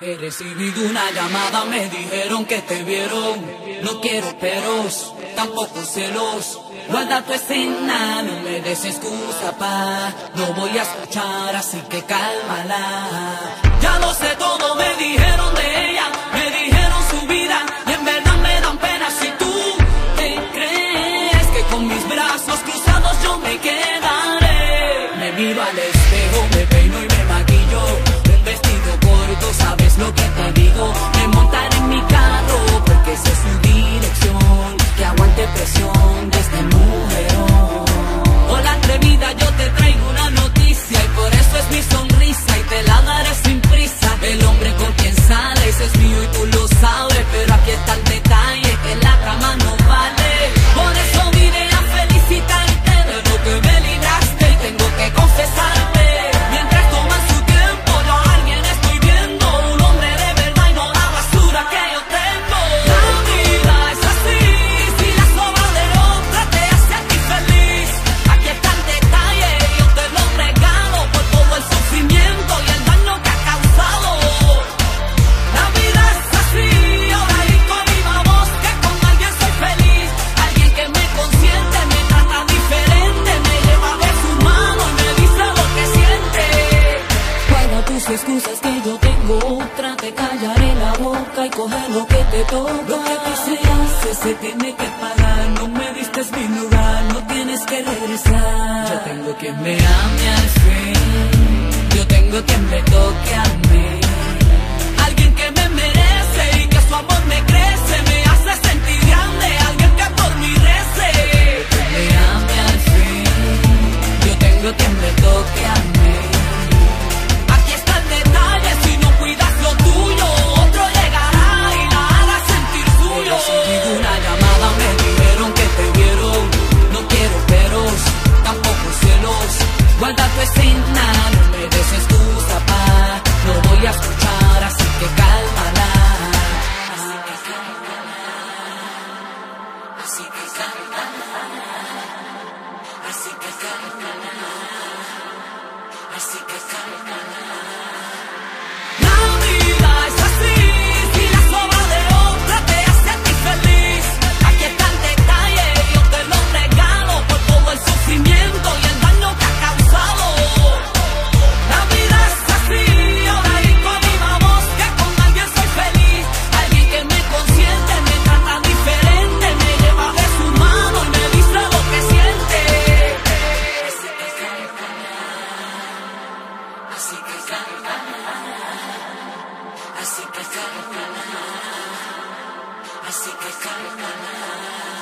He recibido una llamada, me dijeron que te vieron. No quiero peros, tampoco celos. Guarda tu escena, no me des excusa, pa. No voy a escuchar, así que cálmala. Ya lo sé todo, me dijeron de ella, me dijeron su vida. Y en verdad me dan pena si tú te crees que con mis brazos cruzados yo me quedaré. Me miro al presión de este mujerón. Te callaré la boca y coger lo que te toca. Lo que aquí se hace se tiene que pagar, no me diste mi lugar, no tienes que regresar. Yo tengo quien me ame al fin, yo tengo quien me toque a mí. Alguien que me merece y que su amor me crece, me hace sentir grande, alguien que por mí rece. Que me ame al fin, yo tengo quien me toque a mí. Así que cálmala. Así que cálmala. Así que cálmala. Así que cálmala.